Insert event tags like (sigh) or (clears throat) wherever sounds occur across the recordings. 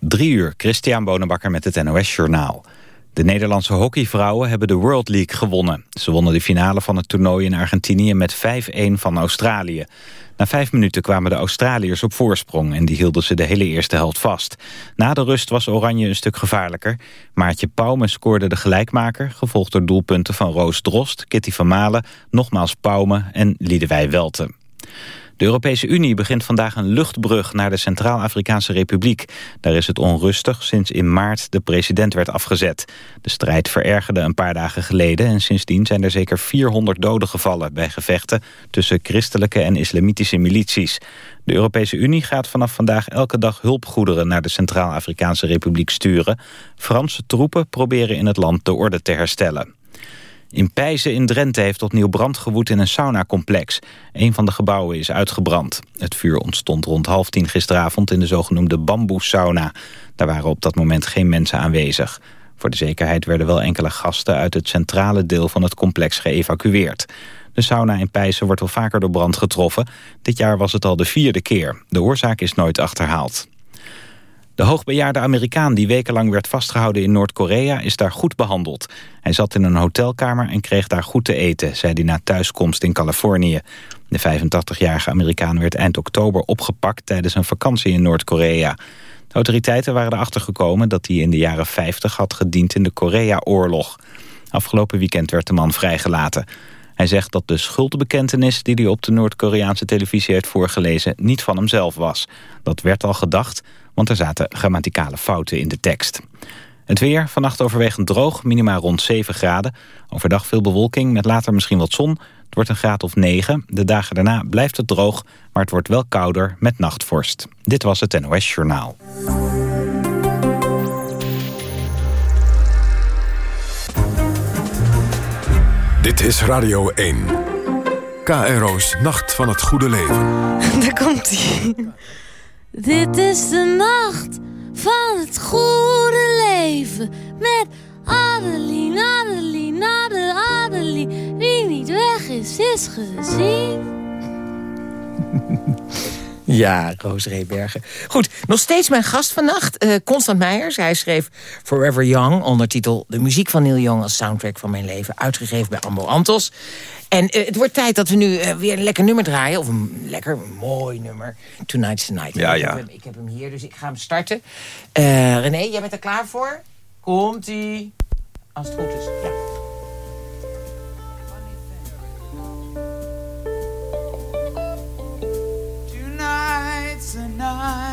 Drie uur, Christian Bonenbakker met het NOS Journaal. De Nederlandse hockeyvrouwen hebben de World League gewonnen. Ze wonnen de finale van het toernooi in Argentinië met 5-1 van Australië. Na vijf minuten kwamen de Australiërs op voorsprong... en die hielden ze de hele eerste helft vast. Na de rust was Oranje een stuk gevaarlijker. Maartje Pauwme scoorde de gelijkmaker... gevolgd door doelpunten van Roos Drost, Kitty van Malen... nogmaals Pauwme en Liedewij Welten. De Europese Unie begint vandaag een luchtbrug naar de Centraal-Afrikaanse Republiek. Daar is het onrustig sinds in maart de president werd afgezet. De strijd verergerde een paar dagen geleden en sindsdien zijn er zeker 400 doden gevallen bij gevechten tussen christelijke en islamitische milities. De Europese Unie gaat vanaf vandaag elke dag hulpgoederen naar de Centraal-Afrikaanse Republiek sturen. Franse troepen proberen in het land de orde te herstellen. In Pijzen in Drenthe heeft opnieuw brand gewoed in een saunacomplex. Een van de gebouwen is uitgebrand. Het vuur ontstond rond half tien gisteravond in de zogenoemde bamboesauna. Daar waren op dat moment geen mensen aanwezig. Voor de zekerheid werden wel enkele gasten uit het centrale deel van het complex geëvacueerd. De sauna in Pijzen wordt wel vaker door brand getroffen. Dit jaar was het al de vierde keer. De oorzaak is nooit achterhaald. De hoogbejaarde Amerikaan die wekenlang werd vastgehouden in Noord-Korea is daar goed behandeld. Hij zat in een hotelkamer en kreeg daar goed te eten, zei hij na thuiskomst in Californië. De 85-jarige Amerikaan werd eind oktober opgepakt tijdens een vakantie in Noord-Korea. De autoriteiten waren erachter gekomen dat hij in de jaren 50 had gediend in de Korea-oorlog. Afgelopen weekend werd de man vrijgelaten. Hij zegt dat de schuldbekentenis die hij op de Noord-Koreaanse televisie heeft voorgelezen niet van hemzelf was. Dat werd al gedacht, want er zaten grammaticale fouten in de tekst. Het weer, vannacht overwegend droog, minima rond 7 graden. Overdag veel bewolking, met later misschien wat zon. Het wordt een graad of 9. De dagen daarna blijft het droog, maar het wordt wel kouder met nachtvorst. Dit was het NOS Journaal. Dit is Radio 1. KRO's Nacht van het Goede Leven. (laughs) Daar komt hij. Dit is de nacht van het goede leven. Met Adeline, Adeline, Adeline, Adeline. Wie niet weg is, is gezien. Ja, Roos Rebergen. Goed, nog steeds mijn gast vannacht, uh, Constant Meijers. Hij schreef Forever Young, ondertitel De muziek van Neil Young als soundtrack van mijn leven. Uitgegeven bij Ambo Antos. En uh, het wordt tijd dat we nu uh, weer een lekker nummer draaien. Of een lekker, mooi nummer. Tonight's the Night. Ja, ik, ja. Heb hem, ik heb hem hier, dus ik ga hem starten. René, jij bent er klaar voor? Komt-ie. Als het goed is, ja. Night.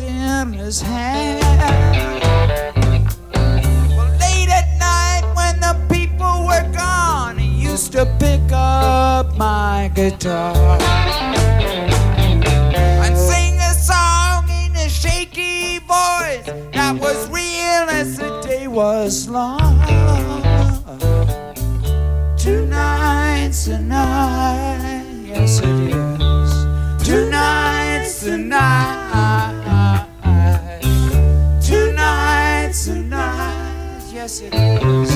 Life in his hand. Well, late at night when the people were gone, he used to pick up my guitar night,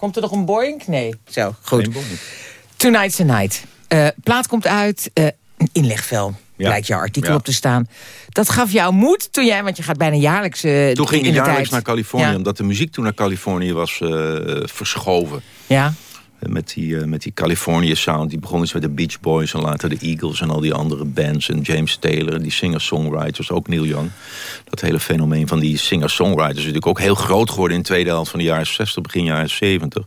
Komt er nog een boink? Nee. Zo, goed. Tonight's the Night. Eh, plaat komt uit. eh, een inlegvel. Ja. Blijkt jouw artikel Ja. op te staan. Dat gaf jou moed toen jij, want je gaat bijna jaarlijks. eh, Toen ging ik de jaarlijks tijd. naar Californië, Ja. omdat de muziek toen naar Californië was eh, verschoven. Ja. Eh, Met die, eh, met die California sound. Die begon eens met de Beach Boys en later de Eagles en al die andere bands. En James Taylor, die singer-songwriters, ook Neil Young. Dat hele fenomeen van die singer-songwriters is natuurlijk ook heel groot geworden in de tweede helft van de jaren 60, begin jaren 70.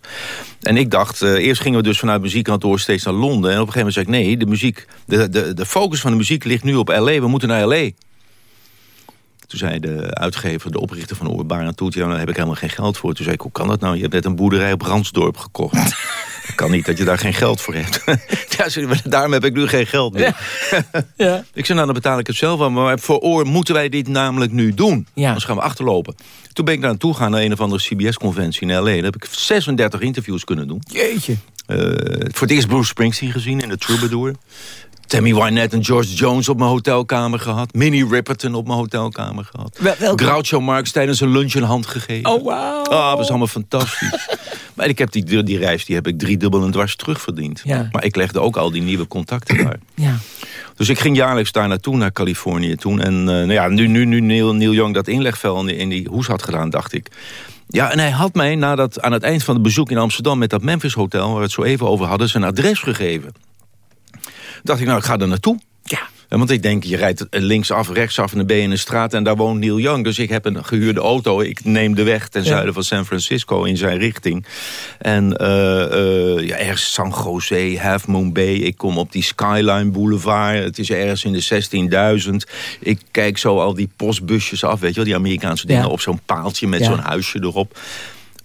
En ik dacht, eh, eerst gingen we dus vanuit muziekkantoor steeds naar Londen. En op een gegeven moment zei ik, nee, de, muziek, de, de, de focus van de muziek ligt nu op L.A. We moeten naar L.A. Toen zei de uitgever, de oprichter van Oorbaar aan Toet... ja, daar heb ik helemaal geen geld voor. Toen zei ik, hoe kan dat nou? Je hebt net een boerderij op Ransdorp gekocht. (laughs) Dat kan niet dat je daar geen geld voor hebt. (laughs) ja, daarom heb ik nu geen geld meer. Ja. (laughs) Ik zei, nou, dan betaal ik het zelf wel. Maar voor Oor moeten wij dit namelijk nu doen. Ja. Anders gaan we achterlopen. Toen ben ik daar naartoe gegaan naar een of andere CBS-conventie in L.A. Daar heb ik 36 interviews kunnen doen. Jeetje. Eh, voor het eerst Bruce Springsteen gezien in de Troubadour. Tammy Wynette en George Jones op mijn hotelkamer gehad. Minnie Riperton op mijn hotelkamer gehad. Wel-? Groucho Marx tijdens een lunch een hand gegeven. Oh, wauw. Ah, dat was allemaal fantastisch. (laughs) maar ik heb die, die reis die heb ik driedubbel en dwars terugverdiend. Ja. Maar ik legde ook al die nieuwe contacten daar. (clears throat) Ja. Dus ik ging jaarlijks daar naartoe, naar Californië toen. En eh, nou ja, nu, nu, nu Neil, Neil Young dat inlegvel in die, in die hoes had gedaan, dacht ik... Ja, en hij had mij nadat, aan het eind van het bezoek in Amsterdam... met dat Memphis Hotel, waar we het zo even over hadden... zijn adres gegeven. Dacht ik, nou, ik ga er naartoe. Ja. Ja, want ik denk, je rijdt linksaf, rechtsaf en dan ben je in een straat... en daar woont Neil Young. Dus ik heb een gehuurde auto. Ik neem de weg ten Ja. zuiden van San Francisco in zijn richting. En eh, eh, ja, ergens San Jose, Half Moon Bay. Ik kom op die Skyline Boulevard. Het is ergens in de 16.000. Ik kijk zo al die postbusjes af, weet je wel. Die Amerikaanse dingen Ja. op zo'n paaltje met zo'n huisje erop.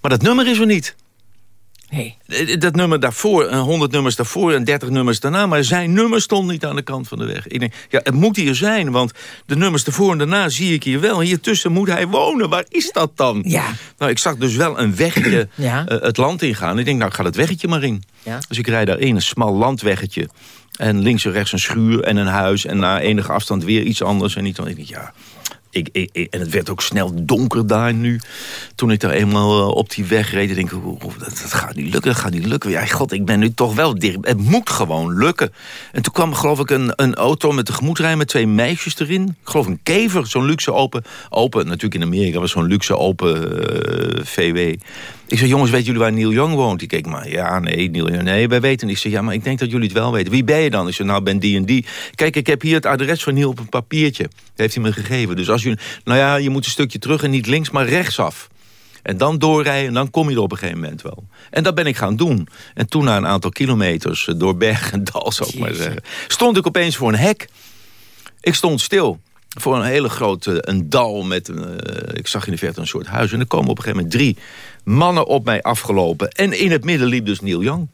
Maar dat nummer is er niet. Nee. Eh, Dat nummer daarvoor, eh, 100 nummers daarvoor en 30 nummers daarna... maar zijn nummer stond niet aan de kant van de weg. Ik denk, ja, het moet hier zijn, want de nummers daarvoor en daarna zie ik hier wel. Hier tussen moet hij wonen. Waar is dat dan? Ja. Nou, ik zag dus wel een weggetje Ja. eh, het land ingaan. Ik denk, nou, ik ga dat weggetje maar in. Ja. Dus ik rijd daarin, een smal landweggetje. En links en rechts een schuur en een huis. En na enige afstand weer iets anders. En niet, ik denk, ja... En het werd ook snel donker daar nu. Toen ik daar eenmaal eh, op die weg reed. denk ik, oh, dat, dat gaat niet lukken, dat gaat niet lukken. Ja, god, ik ben nu toch wel dicht. Het moet gewoon lukken. En toen kwam geloof ik een, een auto met tegemoetrij met twee meisjes erin. Ik geloof een kever, zo'n luxe open. Open, natuurlijk in Amerika was zo'n luxe open eh, VW. Ik zei, jongens, weten jullie waar Neil Young woont? Die keek maar, ja, nee, Neil Young, nee, wij weten niet. Ik zei, ja, maar ik denk dat jullie het wel weten. Wie ben je dan? Ik zei, nou, ben die en die. Kijk, ik heb hier het adres van Neil op een papiertje. Dat heeft hij me gegeven. Dus als jullie, nou ja, je moet een stukje terug en niet links, maar rechtsaf. En dan doorrijden en dan kom je er op een gegeven moment wel. En dat ben ik gaan doen. En toen na een aantal kilometers, eh, door berg en dal, zou ik maar zeggen... stond ik opeens voor een hek. Ik stond stil voor een hele grote een dal met... een, eh, ik zag in de verte een soort huis. En er komen op een gegeven moment drie mannen op mij afgelopen. En in het midden liep dus Neil Young.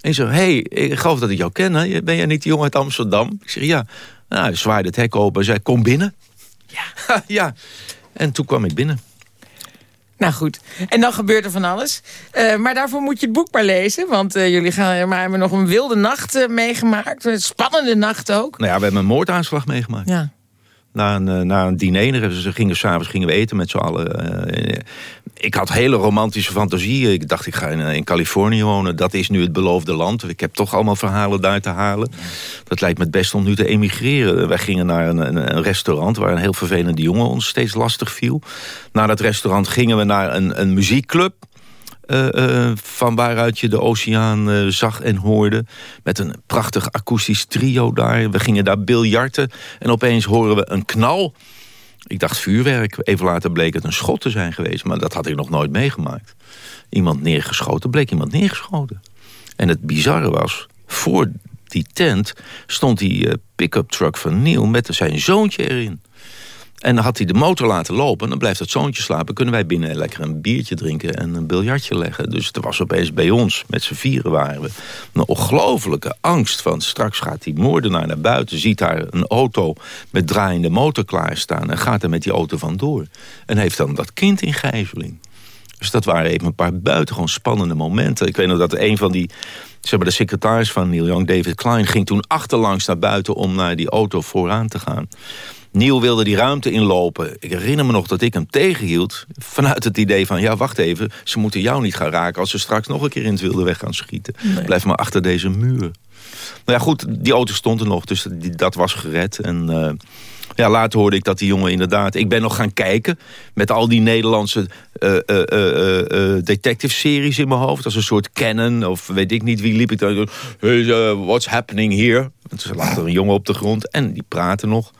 En ik zeg, hey, ik geloof dat ik jou ken. Hè? Ben jij niet die jongen uit Amsterdam? Ik zeg, ja. Nou, hij zwaaide het hek open en zei, kom binnen. Ja. (laughs) ja. En toen kwam ik binnen. Nou goed, en dan gebeurt er van alles. Eh, maar daarvoor moet je het boek maar lezen. Want eh, jullie gaan, maar hebben nog een wilde nacht meegemaakt. Een spannende nacht ook. Nou ja, we hebben een moordaanslag meegemaakt. Ja. Na een, eh, na een diner, er- ze gingen s'avonds gingen we eten met z'n allen. eh, ik had hele romantische fantasieën. Ik dacht, ik ga in, in, Californië wonen. Dat is nu het beloofde land. Ik heb toch allemaal verhalen daar te halen. Dat lijkt me het best om nu te emigreren. Wij gingen naar een, een, een restaurant... waar een heel vervelende jongen ons steeds lastig viel. Na dat restaurant gingen we naar een, een muziekclub... Uh, uh, van waaruit je de oceaan uh, zag en hoorde. Met een prachtig akoestisch trio daar. We gingen daar biljarten. En opeens horen we een knal. Ik dacht vuurwerk. Even later bleek het een schot te zijn geweest. Maar dat had ik nog nooit meegemaakt. Iemand neergeschoten. Bleek iemand neergeschoten. En het bizarre was... Voor die tent stond die pick-up truck van Neil... met zijn zoontje erin. En had hij de motor laten lopen. Dan blijft het zoontje slapen. Kunnen wij binnen lekker een biertje drinken en een biljartje leggen. Dus er was opeens bij ons, met z'n vieren waren we... een ongelofelijke angst van straks gaat die moordenaar naar buiten... ziet daar een auto met draaiende motor klaarstaan... en gaat er met die auto vandoor. En heeft dan dat kind in gijzeling. Dus dat waren even een paar buitengewoon spannende momenten. Ik weet nog dat een van die... Zeg maar, de secretaris van Neil Young, David Klein... ging toen achterlangs naar buiten om naar die auto vooraan te gaan. Neil wilde die ruimte inlopen. Ik herinner me nog dat ik hem tegenhield. Vanuit het idee van, ja, wacht even. Ze moeten jou niet gaan raken als ze straks nog een keer in het wilde weg gaan schieten. Nee. Blijf maar achter deze muur. Nou ja, goed, die auto stond er nog. Dus die, dat was gered. En uh, ja, later hoorde ik dat die jongen inderdaad... Ik ben nog gaan kijken met al die Nederlandse uh, uh, detective-series in mijn hoofd. Als een soort Canon of weet ik niet wie liep ik daar. Hey, what's happening here? En toen lag er een jongen op de grond en die praten nog.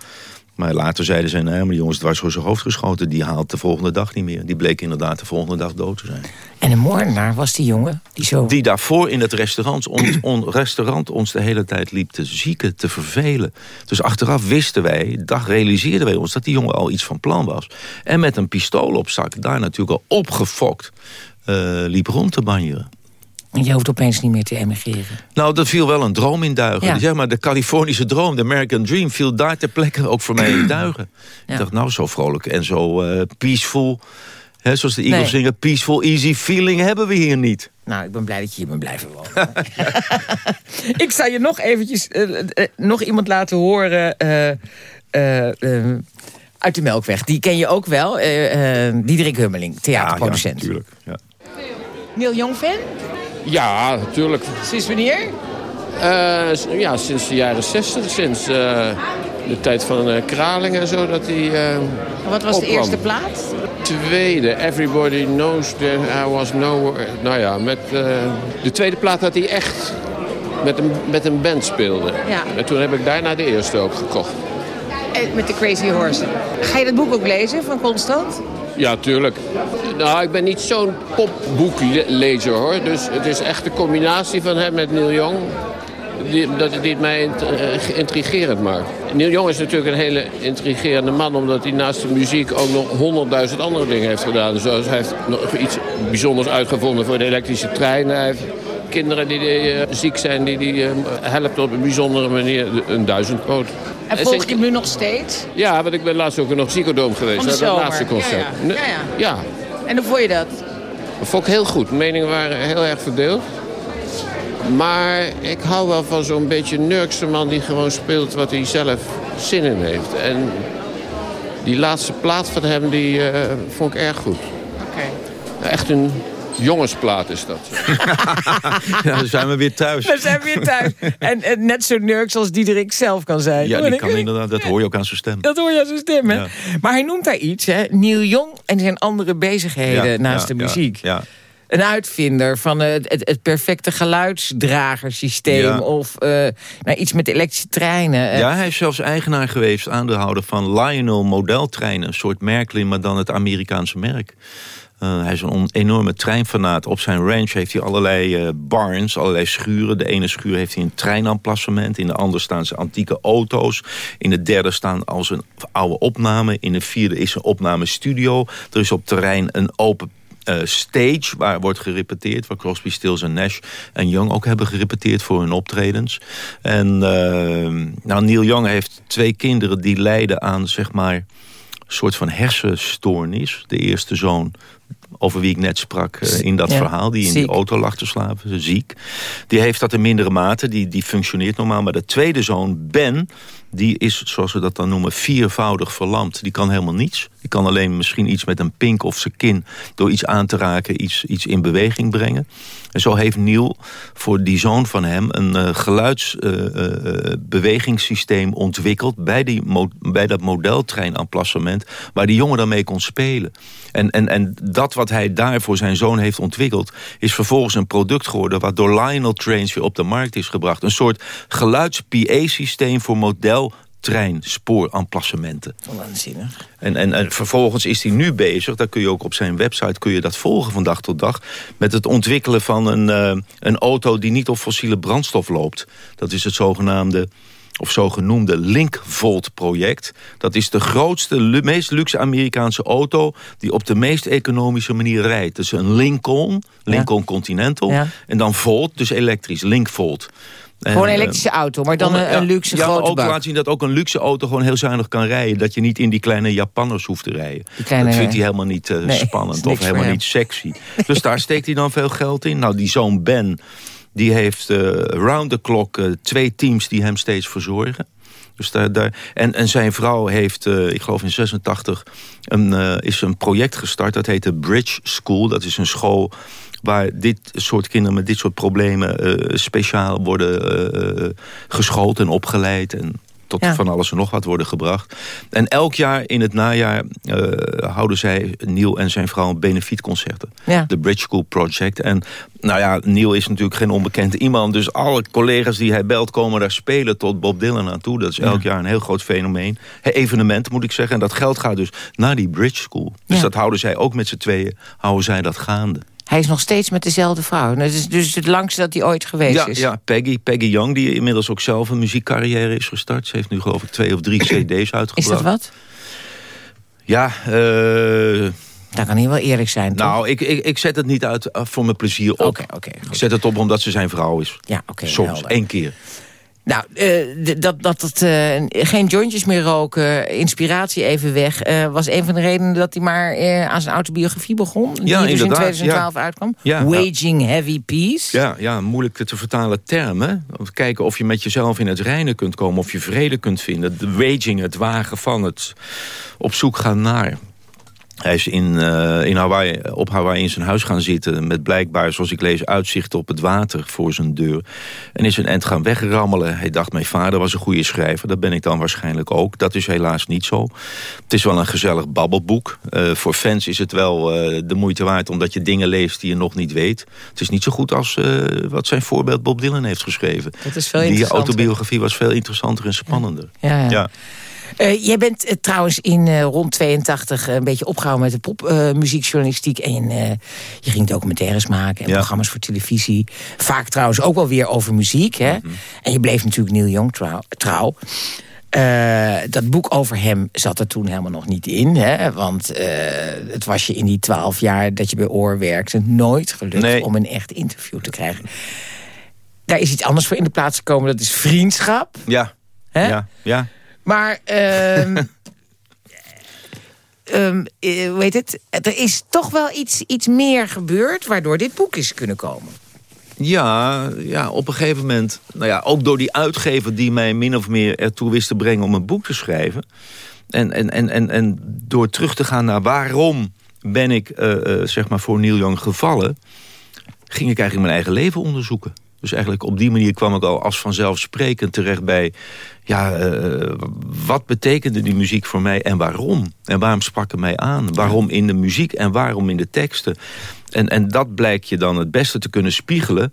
Maar later zeiden ze, nee, maar die jongens dwars voor zijn hoofd geschoten. Die haalt de volgende dag niet meer. Die bleek inderdaad de volgende dag dood te zijn. En een moordenaar was die jongen? Die, zo... die daarvoor in het restaurant ons, (clears throat) on, restaurant ons de hele tijd liep te zieken, te vervelen. Dus achteraf wisten wij, dag realiseerden wij ons... dat die jongen al iets van plan was. En met een pistool op zak, daar natuurlijk al opgefokt... Uh, liep rond te banjeren. En je hoeft opeens niet meer te emigreren. Nou, er viel wel een droom in duigen. Ja. Zeg maar, de Californische droom, de American Dream... viel daar ter plekke ook voor mij in (clears throat) duigen. Ja. Ik dacht, nou, zo vrolijk en zo uh, peaceful... Hè, zoals de Eagles nee. zingen, peaceful, easy feeling hebben we hier niet. Nou, ik ben blij dat je hier bent blijven wonen. (laughs) ik zal je nog eventjes, uh, uh, nog iemand laten horen... uit de Melkweg. Die ken je ook wel. Diederik Hummeling, theaterproducent. Ja, natuurlijk. Ja. Neil Young fan? Ja, natuurlijk. Sinds wanneer? Uh, ja, sinds de jaren 60. Sinds uh, de tijd van uh, Kraling en zo. Dat die, Wat was opkwam. de eerste plaat? Tweede, Everybody Knows There I Was No... Nou ja, met de tweede plaat dat hij echt met een, met een band speelde. Ja. En toen heb ik daarna de eerste ook gekocht. En met de Crazy Horse. Ga je dat boek ook lezen van Constant? Ja, tuurlijk. Nou, ik ben niet zo'n popboeklezer hoor. Dus het is echt de combinatie van hem met Neil Young... Die, dat, het mij intrigerend maakt. Neil Young is natuurlijk een hele intrigerende man... omdat hij naast de muziek ook nog honderdduizend andere dingen heeft gedaan. Zoals hij heeft nog iets bijzonders uitgevonden voor de elektrische trein. Hij heeft kinderen die, uh, ziek zijn, die, die uh, helpt op een bijzondere manier een duizendpoot. En volg je hem nu nog steeds? Ja, want ik ben laatst ook nog psychodoom geweest. Dat laatste concert. Ja, ja. Ja. En hoe vond je dat? Dat vond ik heel goed. Meningen waren heel erg verdeeld. Maar ik hou wel van zo'n beetje nurkse man die gewoon speelt wat hij zelf zin in heeft. En die laatste plaat van hem, die uh, vond ik erg goed. Oké. Okay. Echt een jongensplaat is dat. (laughs) ja, dan zijn we weer thuis. Dan zijn we weer thuis. En, en net zo nurks als Diederik zelf kan zijn. Ja, die kan inderdaad. Dat hoor je ook aan zijn stem. Dat hoor je aan zijn stem, hè? Ja. Maar hij noemt daar iets, hè? Neil Young en zijn andere bezigheden ja, naast ja, de muziek. Ja, Een uitvinder van het, het, het perfecte geluidsdragersysteem. Of uh, nou, iets met elektrische treinen. Ja, hij is zelfs eigenaar geweest, aandeelhouder van Lionel modeltreinen. Een soort Merklin, maar dan het Amerikaanse merk. Uh, hij is een enorme treinfanaat. Op zijn ranch heeft hij allerlei uh, barns, allerlei schuren. De ene schuur heeft hij een treinamplacement. In de andere staan zijn antieke auto's. In de derde staan als een oude opname. In de vierde is een opnamestudio. Er is op terrein een open uh, stage waar wordt gerepeteerd. Waar Crosby, Stills en Nash en Young ook hebben gerepeteerd voor hun optredens. En nou, Neil Young heeft twee kinderen die lijden aan zeg maar een soort van hersenstoornis. De eerste zoon over wie ik net sprak uh, in dat Ja, verhaal... die in ziek. die auto lag te slapen, ziek. Die heeft dat in mindere mate, die, die functioneert normaal. Maar de tweede zoon, Ben, die is, zoals we dat dan noemen, viervoudig verlamd. Die kan helemaal niets. Die kan alleen misschien iets met een pink of zijn kin... door iets aan te raken, iets, iets in beweging brengen. En zo heeft Neil voor die zoon van hem... een uh, geluidsbewegingssysteem uh, ontwikkeld... Bij, die bij dat modeltrein-emplacement... waar die jongen dan mee kon spelen. En, en, en dat wat hij daar voor zijn zoon heeft ontwikkeld... is vervolgens een product geworden... wat door Lionel Trains weer op de markt is gebracht. Een soort geluids-PA-systeem voor model trein, spoor, emplacementen. Waanzinnig. En, en, en vervolgens is hij nu bezig, daar kun je ook op zijn website kun je dat volgen van dag tot dag, met het ontwikkelen van een, uh, een auto die niet op fossiele brandstof loopt. Dat is het zogenaamde of zogenoemde Linkvolt-project. Dat is de grootste, meest luxe Amerikaanse auto... die op de meest economische manier rijdt. Dus een Lincoln, Lincoln Continental... en dan Volt, dus elektrisch, Linkvolt. Gewoon een elektrische auto, maar dan een, een luxe ja, grote ook laat zien dat ook een luxe auto gewoon heel zuinig kan rijden. Dat je niet in die kleine Japanners hoeft te rijden. Kleine, dat vindt hij helemaal niet uh, nee, (laughs) spannend of helemaal niet sexy. dus daar steekt hij dan veel geld in. Nou, die zoon Ben, die heeft uh, round the clock uh, twee teams die hem steeds verzorgen. Dus daar, daar, en, en zijn vrouw heeft, uh, ik geloof in 86, een, uh, is een project gestart. Dat heet de Bridge School. Dat is een school waar dit soort kinderen met dit soort problemen uh, speciaal worden geschoold en opgeleid. En tot ja. van alles en nog wat worden gebracht. En elk jaar in het najaar uh, houden zij, Neil en zijn vrouw, benefietconcerten. Ja. De Bridge School Project. En nou ja, Neil is natuurlijk geen onbekende iemand. Dus alle collega's die hij belt komen daar spelen tot Bob Dylan aan toe. Dat is elk ja. jaar een heel groot fenomeen. Evenement moet ik zeggen. En dat geld gaat dus naar die Bridge School. Dus dat houden zij ook met z'n tweeën, houden zij dat gaande. Hij is nog steeds met dezelfde vrouw. Dat is dus het langste dat hij ooit geweest ja, is. Ja, Peggy, Peggy Young, die inmiddels ook zelf een muziekcarrière is gestart. Ze heeft nu geloof ik twee of drie (clears throat) cd's uitgebracht. Is dat wat? Ja, uh, dat kan hij wel eerlijk zijn, toch? Nou, ik, ik, ik zet het niet uit voor mijn plezier op. Oké, oké. ik zet het op omdat ze zijn vrouw is. Ja, oké. Soms, helder. één keer. Nou, uh, dat, dat, dat uh, geen jointjes meer roken, inspiratie even weg... Uh, was een van de redenen dat hij maar aan zijn autobiografie begon. Die dus in inderdaad, 2012 ja. uitkwam. Ja, Waging Heavy Peace. Ja, ja, moeilijk te vertalen termen. Kijken of je met jezelf in het reinen kunt komen. Of je vrede kunt vinden. De waging, het wagen van het op zoek gaan naar... Hij is in, uh, in Hawaii, op Hawaii in zijn huis gaan zitten... met blijkbaar, zoals ik lees, uitzicht op het water voor zijn deur. En is een end gaan wegrammelen. Hij dacht, mijn vader was een goede schrijver. Dat ben ik dan waarschijnlijk ook. Dat is helaas niet zo. Het is wel een gezellig babbelboek. Uh, voor fans is het wel uh, de moeite waard... omdat je dingen leest die je nog niet weet. Het is niet zo goed als wat zijn voorbeeld Bob Dylan heeft geschreven. Dat is veel Die autobiografie was veel interessanter en spannender. ja. ja. ja. Uh, jij bent uh, trouwens in uh, rond 82 een beetje opgehouden met de popmuziekjournalistiek. en je ging documentaires maken en ja. programma's voor televisie. Vaak trouwens ook wel weer over muziek. Hè? Mm -hmm. En je bleef natuurlijk Neil Young trouw. trouw. dat boek over hem zat er toen helemaal nog niet in. Hè? Want het was je in die twaalf jaar dat je bij Oor werkte... nooit gelukt nee. om een echt interview te krijgen. Daar is iets anders voor in de plaats gekomen. Dat is vriendschap. Ja, Hè? ja, ja. Maar, um, um, (laughs) hoe heet het? Er is toch wel iets, iets meer gebeurd... waardoor dit boek is kunnen komen. Ja, ja, op een gegeven moment... Nou ja, ook door die uitgever die mij min of meer ertoe wist te brengen... om een boek te schrijven. En, en, en, en, en door terug te gaan naar waarom ben ik uh, uh, zeg maar voor Neil Young gevallen... ging ik eigenlijk mijn eigen leven onderzoeken. Dus eigenlijk op die manier kwam ik al als vanzelfsprekend terecht bij... ja, uh, wat betekende die muziek voor mij en waarom? En waarom sprak het mij aan? Waarom in de muziek en waarom in de teksten? En, en dat blijkt je dan het beste te kunnen spiegelen...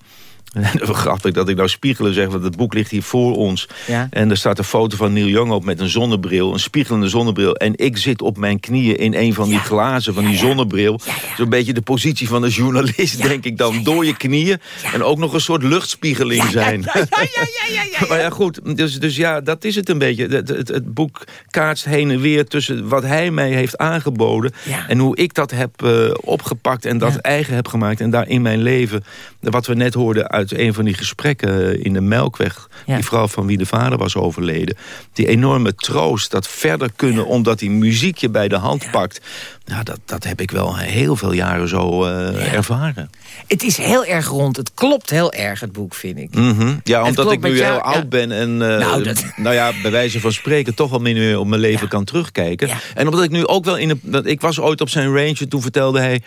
(laughs) Grappig dat ik nou spiegelen zeg, want het boek ligt hier voor ons. Ja. En er staat een foto van Neil Young op met een zonnebril. Een spiegelende zonnebril. En ik zit op mijn knieën in een van die Ja. glazen van die Ja, zonnebril. Zo'n beetje de positie van een journalist, denk ik dan. Door je knieën. En ook nog een soort luchtspiegeling zijn. Ja, ja, ja, ja, ja, ja. (laughs) Maar ja, goed. Dus, dus ja, dat is het een beetje. Het, het, het boek kaatst heen en weer tussen wat hij mij heeft aangeboden... En hoe ik dat heb eh, opgepakt en dat eigen heb gemaakt... en daar in mijn leven wat we net hoorden uit een van die gesprekken in de Melkweg... Ja. die vrouw van wie de vader was overleden... die enorme troost, dat verder kunnen omdat die muziek je bij de hand pakt... Ja, dat, dat heb ik wel heel veel jaren zo eh, ervaren. Het is heel erg rond. Het klopt heel erg, het boek, vind ik. Mhm. Ja, omdat ik nu jou, heel oud ben en eh, Nou, dat- nou ja, bij wijze van spreken toch wel meer op mijn leven kan terugkijken. En omdat ik nu ook wel in de, ik was ooit op zijn range en toen vertelde hij.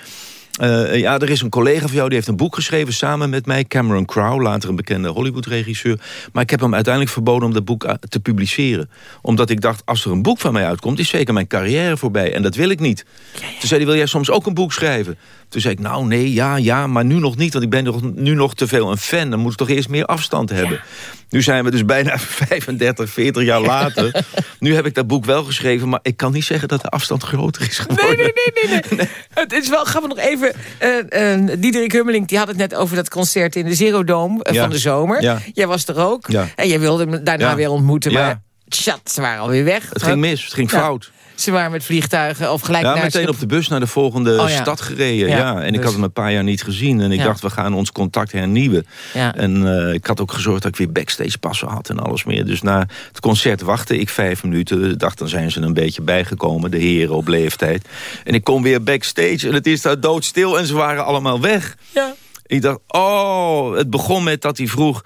Eh, ja, er is een collega van jou die heeft een boek geschreven samen met mij, Cameron Crowe, later een bekende Hollywood-regisseur. Maar ik heb hem uiteindelijk verboden om dat boek eh, te publiceren. Omdat ik dacht, als er een boek van mij uitkomt, is zeker mijn carrière voorbij. En dat wil ik niet. Toen zei hij, wil jij soms ook een boek schrijven? Toen zei ik, nou nee, ja, ja, maar nu nog niet. Want ik ben nog, nu nog te veel een fan. Dan moet ik toch eerst meer afstand hebben. Nu zijn we dus bijna (laughs) 35, 40 jaar later. (laughs) nu heb ik dat boek wel geschreven. Maar ik kan niet zeggen dat de afstand groter is geworden. Nee, nee, nee, nee. (laughs) nee. Het is wel, gaan we nog even... eh eh Diederik Hummeling die had het net over dat concert in de Zero Dome eh, Ja. van de zomer. Ja. Jij was er ook. En jij wilde hem daarna weer ontmoeten. Maar tjat, ze waren alweer weg. Het ging mis, het ging fout. Ze waren met vliegtuigen of gelijk Ja, naar meteen op de bus naar de volgende Oh, ja. stad gereden. Ja, Ja, en ik dus- had hem een paar jaar niet gezien. En ik dacht, we gaan ons contact hernieuwen. En eh, ik had ook gezorgd dat ik weer backstage passen had en alles meer. Dus na het concert wachtte ik vijf minuten. Ik dacht, dan zijn ze een beetje bijgekomen, de heren op leeftijd. En ik kom weer backstage en het is daar doodstil en ze waren allemaal weg. Ja. Ik dacht, oh, het begon met dat hij vroeg...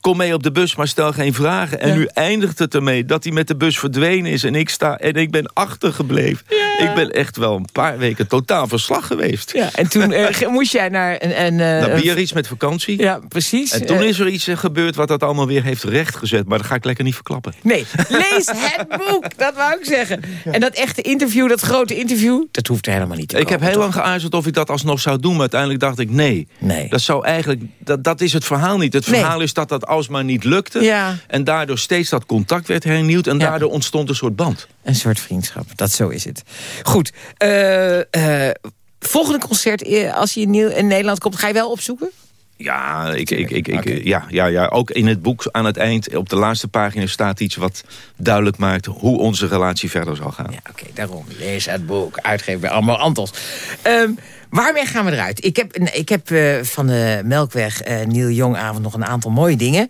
Kom mee op de bus, maar stel geen vragen. En Ja. nu eindigt het ermee dat hij met de bus verdwenen is. En ik sta en ik ben achtergebleven. Ik ben echt wel een paar weken totaal verslag geweest. Ja, en toen eh, (laughs) moest jij naar een... een eh, Naar Biarritz met vakantie. Ja, precies. En toen Eh, is er iets gebeurd wat dat allemaal weer heeft rechtgezet. Maar dat ga ik lekker niet verklappen. Nee, lees het (laughs) boek, dat wou ik zeggen. En dat echte interview, dat grote interview, dat hoeft er helemaal niet te Ik heb heel lang geaarzeld of ik dat alsnog zou doen. Maar uiteindelijk dacht ik nee. Nee. Dat, zou eigenlijk, dat, dat is het verhaal niet. Het Nee. verhaal is dat dat alsmaar niet lukte. Ja. En daardoor steeds dat contact werd hernieuwd. En Ja. daardoor ontstond een soort band. Een soort vriendschap, dat zo is het. Goed, eh, eh, volgende concert, eh, als je in, Nieuw- in Nederland komt, ga je wel opzoeken? Ja, ik, ik, ik, ja, ja, ja, ook in het boek aan het eind, op de laatste pagina staat iets wat duidelijk maakt hoe onze relatie verder zal gaan. Ja, oké, daarom. Lees het boek, uitgeven bij Allemaal Antos. Ehm, waarmee gaan we eruit? Ik heb, ik heb eh, van de Melkweg eh Neil Jongavond nog een aantal mooie dingen.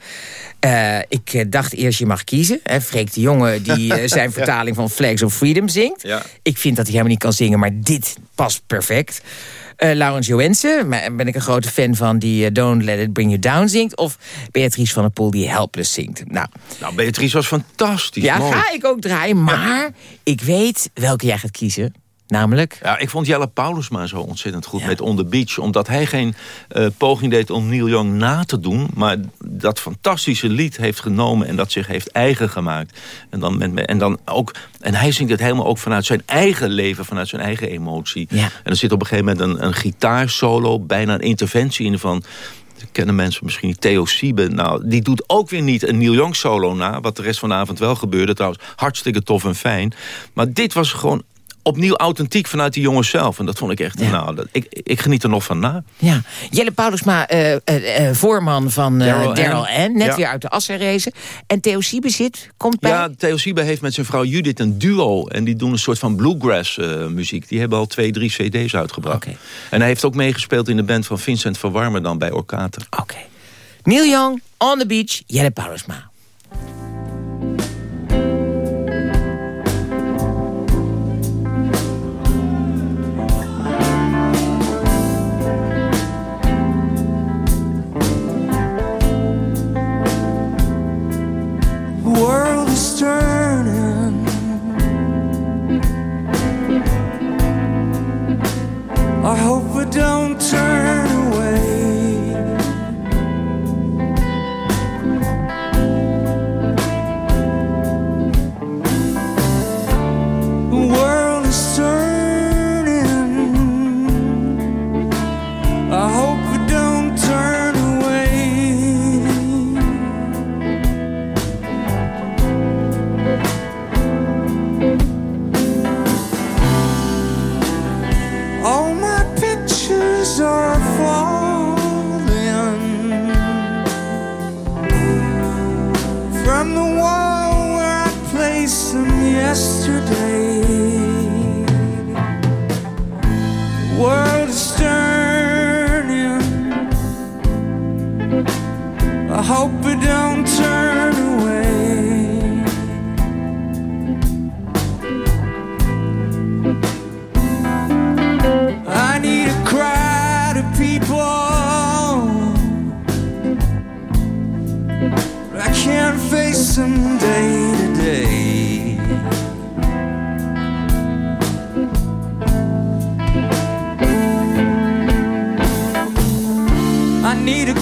Eh, ik eh, dacht eerst, je mag kiezen. Hè, Freek de Jonge, die eh, (laughs) zijn vertaling van Flags of Freedom zingt. Ja. Ik vind dat hij helemaal niet kan zingen, maar dit past perfect. Eh Laurens Joensen, ben ik een grote fan van... die eh, Don't Let It Bring You Down zingt. Of Beatrice van der Poel, die Helpless zingt. Nou, Nou, Beatrice was fantastisch. ja, mooi. ga ik ook draaien. Maar ik weet welke jij gaat kiezen. Namelijk... Ja, ik vond Jelle Paulusma zo ontzettend goed Ja. met On The Beach. Omdat hij geen eh, poging deed om Neil Young na te doen. Maar dat fantastische lied heeft genomen en dat zich heeft eigen gemaakt. En dan, met, en dan ook... En hij zingt het helemaal ook vanuit zijn eigen leven, vanuit zijn eigen emotie. Ja. En er zit op een gegeven moment een, een gitaarsolo, bijna een interventie in van... Kennen mensen misschien Theo Siebe. Nou, die doet ook weer niet een Neil Young solo na. Wat de rest van de avond wel gebeurde. Trouwens, hartstikke tof en fijn. Maar dit was gewoon opnieuw authentiek vanuit die jongens zelf. En dat vond ik echt... Ja. Nou, dat, ik, ik geniet er nog van na. Ja, Jelle Paulusma, eh, eh, eh, voorman van eh, Daryl. Ann. Net Ja. weer uit de assen race. En Theo Siebezit komt bij. Ja, Theo Siebe heeft met zijn vrouw Judith een duo. En die doen een soort van bluegrass muziek. Die hebben al twee, drie cd's uitgebracht. En hij heeft ook meegespeeld in de band van Vincent van dan bij Orkater. Oké. Neil Young, On the Beach, Jelle Paulusma. Turning. I hope we don't turn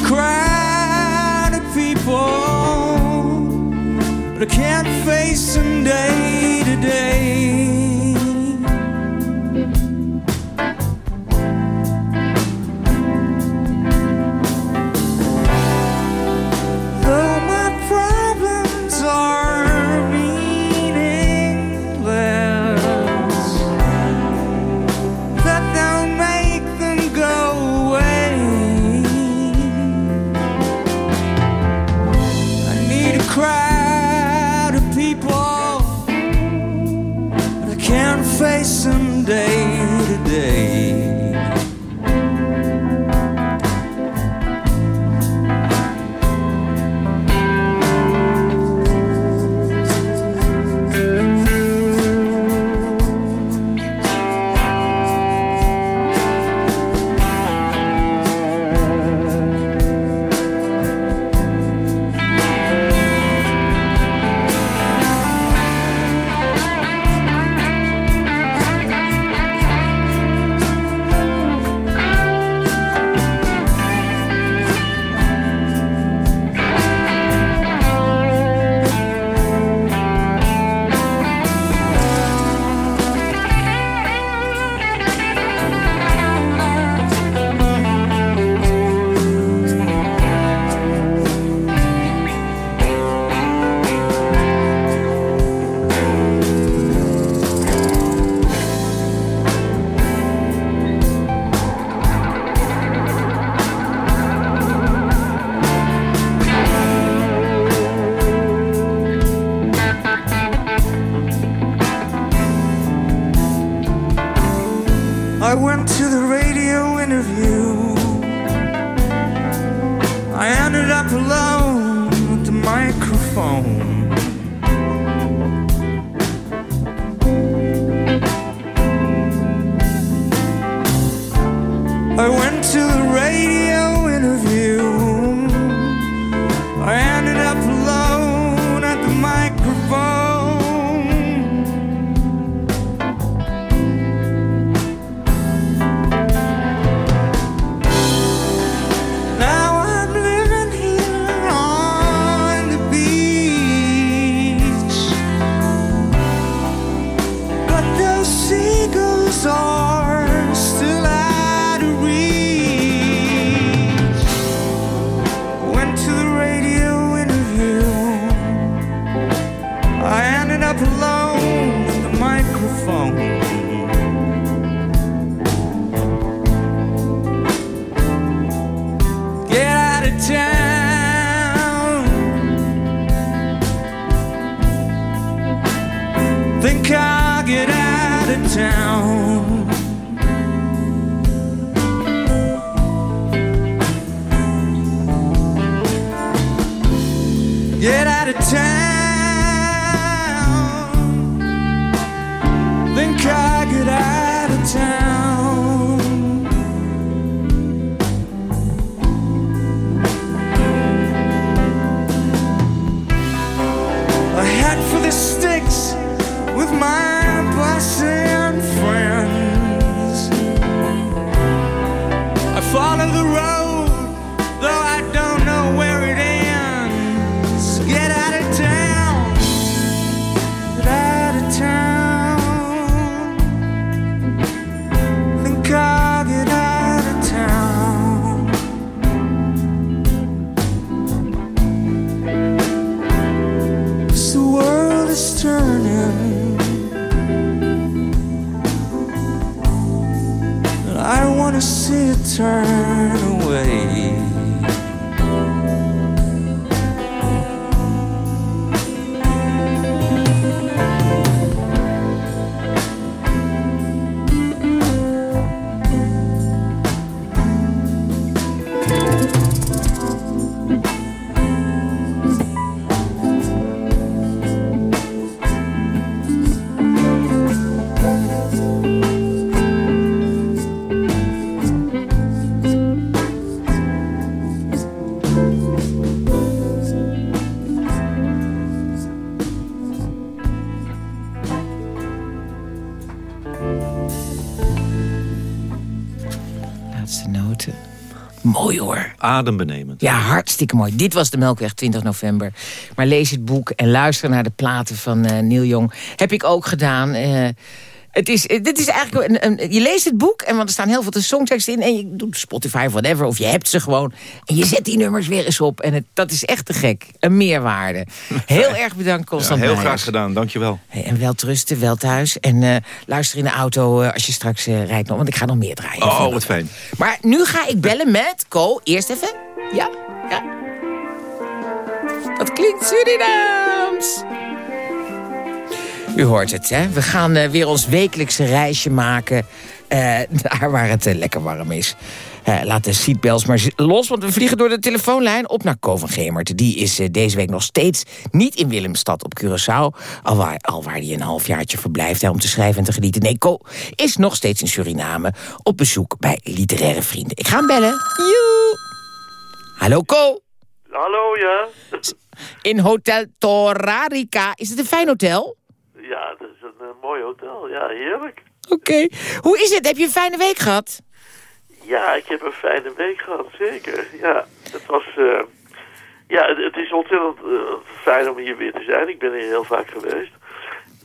crowded people, but I can't face them day to day. I went to the radio interview. I ended up alone. Adembenemend. Ja, hartstikke mooi. Dit was de Melkweg 20 november. Maar lees het boek en luister naar de platen van uh, Neil Young. Heb ik ook gedaan. Uh, het is, dit is eigenlijk een, een, je leest het boek en want er staan heel veel de songteksten in... en je doet Spotify of whatever, of je hebt ze gewoon... en je zet die nummers weer eens op. En het, dat is echt te gek. Een meerwaarde. (laughs) Heel erg bedankt, Constant ja, Heel graag gedaan, dankjewel. Hey, en wel trusten, wel thuis. En uh, luister in de auto uh, als je straks uh, rijdt nog, want ik ga nog meer draaien. Oh, wat fijn. Maar nu ga ik bellen met Co. Eerst even. Ja, ja. Dat klinkt Surinaams. U hoort het, hè? We gaan uh, weer ons wekelijkse reisje maken... Uh, (laughs) daar waar het uh, lekker warm is. laat de seatbelts maar los, want we vliegen door de telefoonlijn op naar Ko van Gemert. Die is deze week nog steeds niet in Willemstad op Curaçao. Al waar, hij een halfjaartje verblijft hè, om te schrijven en te genieten. Nee, Ko is nog steeds in Suriname op bezoek bij literaire vrienden. Ik ga hem bellen. Joe! Hallo, Ko. Hallo, ja. In Hotel Torarica. Is het een fijn hotel? Ja, dat is een, uh, mooi hotel. Ja, heerlijk. Oké. Okay. Hoe is het? Heb je een fijne week gehad? Ja, ik heb een fijne week gehad, zeker. Ja, het was... Uh, ja, het, het, is ontzettend uh, fijn om hier weer te zijn. Ik ben hier heel vaak geweest.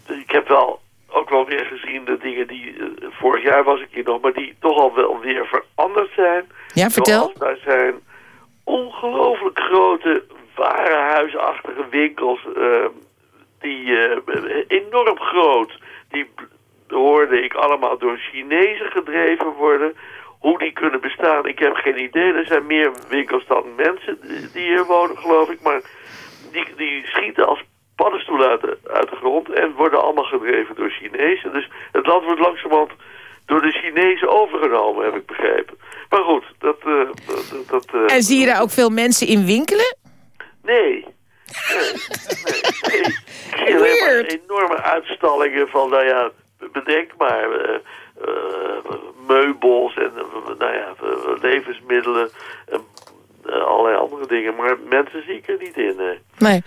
Ik heb wel ook wel weer gezien de dingen die... vorig jaar was ik hier nog, maar die toch al wel weer veranderd zijn. Ja, vertel. Zoals, daar zijn ongelooflijk grote warenhuisachtige winkels die uh, enorm groot. Die hoorde ik allemaal door Chinezen gedreven worden. Hoe die kunnen bestaan, ik heb geen idee. Er zijn meer winkels dan mensen die hier wonen, geloof ik. Maar die, die schieten als paddenstoelen uit de, uit de grond en worden allemaal gedreven door Chinezen. Dus het land wordt langzamerhand door de Chinezen overgenomen, heb ik begrepen. Maar goed, dat... Uh, dat, dat uh, en zie je daar ook veel mensen in winkelen? Nee. Nee. Ik zie alleen enorme uitstallingen van, nou ja, bedenk maar, uh, uh, meubels en uh, nou ja, levensmiddelen en allerlei andere dingen. Maar mensen zie ik er niet in. Nee. nee.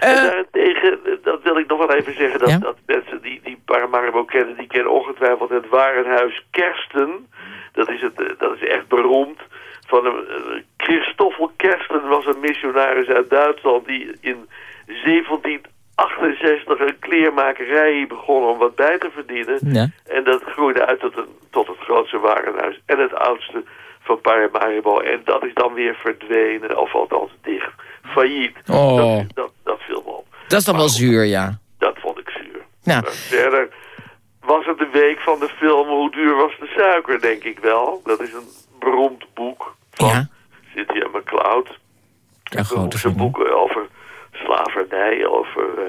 En daarentegen, dat wil ik nog wel even zeggen, dat, ja? dat mensen die, die Paramaribo kennen, die kennen ongetwijfeld het warenhuis Kersten. Dat is, het, dat is echt beroemd van een, uh, Christoffel Kersten was een missionaris uit Duitsland die in 1768 een kleermakerij begon om wat bij te verdienen. Ja. En dat groeide uit tot, een, tot het grootste warenhuis en het oudste van Paramaribo. En dat is dan weer verdwenen, of althans dicht, failliet. Oh. Dat, dat, dat viel me op. Dat is dan wel zuur, ja. Dat vond ik zuur. Nou. Maar verder was het de week van de film Hoe duur was de suiker, denk ik wel. Dat is een beroemd boek van ja. Cynthia McCloud. Een grote Zijn boeken over slavernij, over, uh,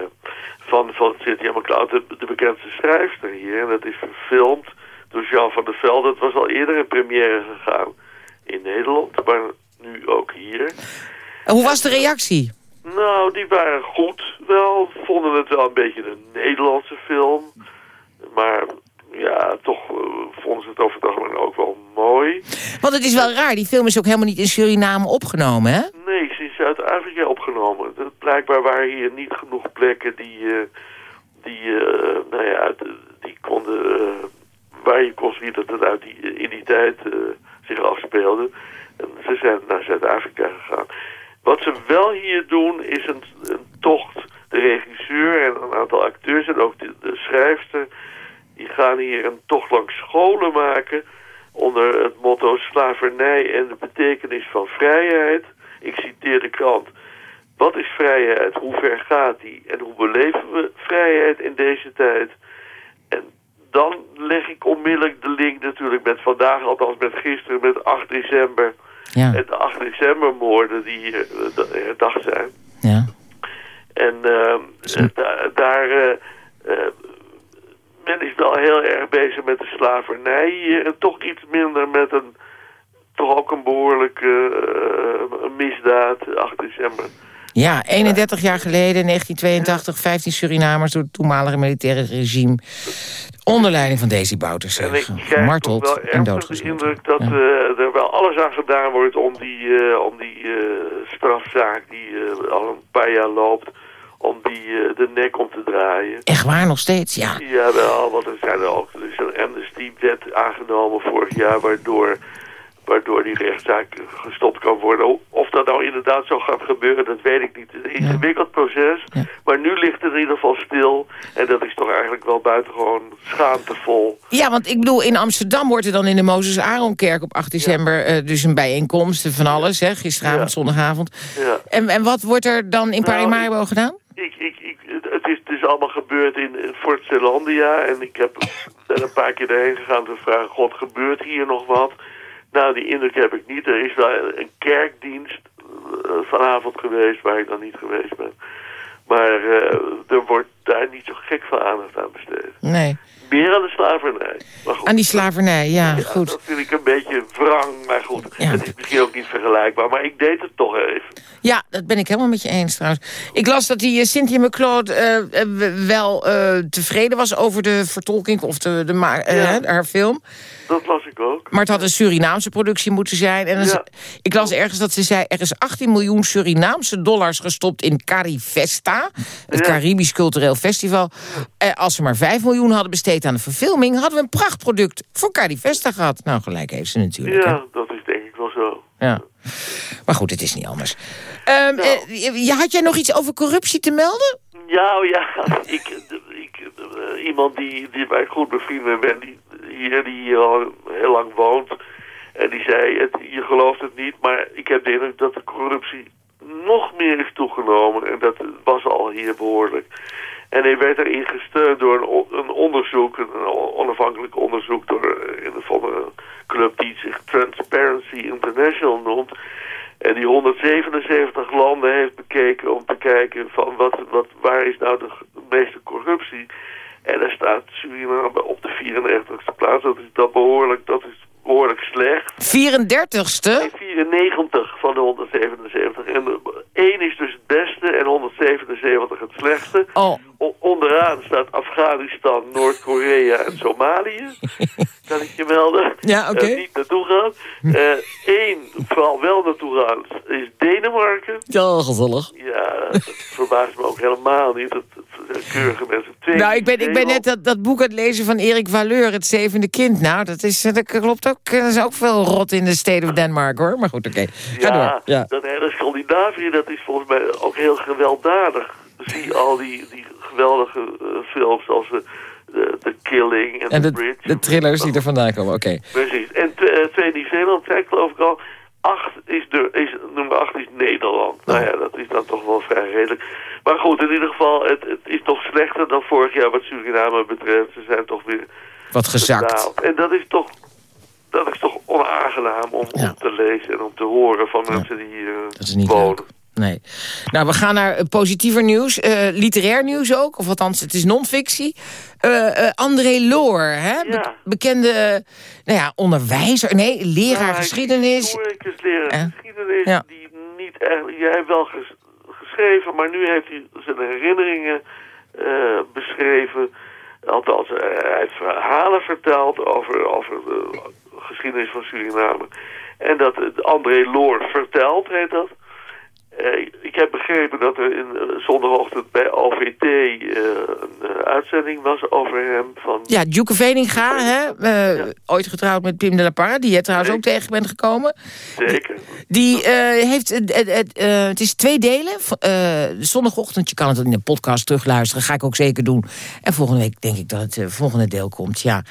van, van Cynthia de, de bekendste schrijfster hier. En dat is verfilmd door Jean van der Velde. Het was al eerder in première gegaan in Nederland, maar nu ook hier. En hoe was de reactie? Nou, die waren goed wel. Vonden het wel een beetje een Nederlandse film. Maar ja, toch uh, vonden ze het over het algemeen ook wel mooi. Want het is wel raar, die film is ook helemaal niet in Suriname opgenomen, hè? Nee, ze is in Zuid-Afrika opgenomen. Blijkbaar waren hier niet genoeg plekken die, uh, die uh, nou ja, die konden, waar je kon zien dat het uit die, in die tijd zich afspeelde. En ze zijn naar Zuid-Afrika gegaan. Wat ze wel hier doen is een, een tocht. De regisseur en een aantal acteurs en ook de, de schrijfster die gaan hier een tocht langs scholen maken onder het motto slavernij en de betekenis van vrijheid. Ik citeer de krant. Wat is vrijheid? Hoe ver gaat die? En hoe beleven we vrijheid in deze tijd? En dan leg ik onmiddellijk de link natuurlijk met vandaag, althans met gisteren, met 8 december. Ja. En de 8 december moorden die hier herdacht zijn. Ja. En uh, da daar... Uh, men is wel heel erg bezig met de slavernij hier. En toch iets minder met een... toch ook een behoorlijke uh, misdaad, 8 december. Ja, 31 jaar geleden, 1982, 15 Surinamers door het toenmalige militaire regime. Onder leiding van Daisy Bouters gemarteld en doodgeschoten. Ik heb de indruk dat ja. uh, er wel alles aan gedaan wordt om die, uh, om die strafzaak die al een paar jaar loopt om die uh, de nek om te draaien. Echt waar, nog steeds, ja? Jawel, want er zijn er ook er is een amnesty-wet aangenomen vorig jaar... waardoor waardoor die rechtszaak gestopt kan worden. Of dat nou inderdaad zo gaat gebeuren, dat weet ik niet. Het is een ingewikkeld proces, maar nu ligt het in ieder geval stil. En dat is toch eigenlijk wel buitengewoon schaamtevol. Ja, want ik bedoel, in Amsterdam wordt er dan in de Mozes Aaronkerk op 8 december... eh, dus een bijeenkomst van alles, hè, gisteravond, zondagavond. Ja. En, en wat wordt er dan in Nou, Paramaribo gedaan? Ik, ik, het, is, is allemaal gebeurd in, in Fort Zeelandia. En ik heb ben een paar keer erheen gegaan te vragen... God, gebeurt hier nog wat? Nou, die indruk heb ik niet. Er is wel een kerkdienst eh, vanavond geweest... waar ik dan niet geweest ben. Maar eh, er wordt daar niet zo gek veel aandacht aan besteed. Nee. Meer aan de slavernij. Maar goed, Aan die slavernij, ja, ja, goed. Dat vind ik een beetje wrang, maar goed. Ja. Het is misschien ook niet vergelijkbaar, maar ik deed het toch even. Ja, dat ben ik helemaal met je eens trouwens. Ik las dat die eh, Cynthia McLeod eh, eh, wel tevreden was over de vertolking of de, de Ja. haar film. Dat las ik ook. Maar het had een Surinaamse productie moeten zijn. En Ja. Ik las ergens dat ze zei... er is 18 miljoen Surinaamse dollars gestopt in Carifesta. Het Ja. Caribisch Cultureel Festival. Eh, als ze maar 5 miljoen hadden besteed aan de verfilming... hadden we een prachtproduct voor Carifesta gehad. Nou, gelijk heeft ze natuurlijk. hè. Ja, dat is denk ik wel zo. Ja. Maar goed, het is niet anders. Nou. eh, had jij nog iets over corruptie te melden? Ja, oh (laughs) ja, ik, ik, eh, iemand die, die ik goed bevriend ben, die die hier al heel lang woont. En die zei, het, je gelooft het niet, maar ik heb de indruk dat de corruptie nog meer is toegenomen. En dat was al hier behoorlijk. En hij werd erin gesteund door een, on- een onderzoek, een on- onafhankelijk onderzoek door eh, van een club die zich Transparency International noemt. En die 177 landen heeft bekeken om te kijken van wat, wat, waar is nou de meeste corruptie. En daar staat Suriname op de 94ste plaats. Dat is dat behoorlijk, dat is behoorlijk slecht. 34ste? 94 van de 177. En de- één is dus het beste en 177 het slechtste. Oh, onderaan staat Afghanistan, Noord-Korea en Somalië. (laughs) kan ik je melden. Ja, oké. Eh, niet naartoe gaan. Eén, vooral wel naartoe gaan, is Denemarken. ja, gezellig. Ja, dat verbaast me ook helemaal niet. Dat, dat keurige mensen. Twee, Nou, ik ben, ik ben net dat, dat boek aan het lezen van Erik Valeur, Het Zevende Kind. Nou, dat, is, dat klopt ook. Er is ook veel rot in de State of Denmark, hoor. Maar goed, oké. Ga Ja, door. Ja. dat hele Scandinavië, dat is volgens mij ook heel gewelddadig. Zie al die, die geweldige eh, films als uh, The, The Killing en, de, Bridge. de thrillers die er vandaan komen, oké. Precies. En tw- eh, twee Nieuw-Zeeland, zei ik geloof ik al. Acht is, de, is, nummer acht is Nederland. Nou ja, dat is dan toch wel vrij redelijk. Maar goed, in ieder geval, het, het is toch slechter dan vorig jaar wat Suriname betreft. Ze zijn toch weer Wat gezakt. En dat is toch, dat is toch onaangenaam om, Ja. om te lezen en om te horen van mensen die Dat is niet wonen. leuk. Nee. Nou, we gaan naar eh, positiever nieuws. eh, literair nieuws ook. Of althans, het is non-fictie. André Loor, hè? Be- bekende nou ja, onderwijzer. Nee, leraar Ja, geschiedenis. Historicus, leraar geschiedenis, Ja. die niet echt... Jij hebt wel ges- geschreven, maar nu heeft hij zijn herinneringen beschreven. Althans, hij heeft verhalen verteld over, over de geschiedenis van Suriname. En dat André Loor vertelt, heet dat. Eh, ik heb begrepen dat er in eh, zondagochtend bij OVT eh, een uitzending was over hem. Van, Ja, Duke Veninga, hè? ooit getrouwd met Pim de la Parra, die je trouwens ook tegen bent gekomen. Zeker. Die heeft, het is twee delen. Zondagochtend, je kan het in de podcast terugluisteren, ga ik ook zeker doen. En volgende week denk ik dat het volgende deel komt, ja.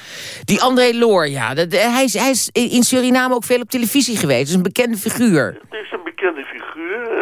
Die André Loor, ja, dat, hij, is, hij is in Suriname ook veel op televisie geweest. is een bekende figuur. Het is een bekende figuur.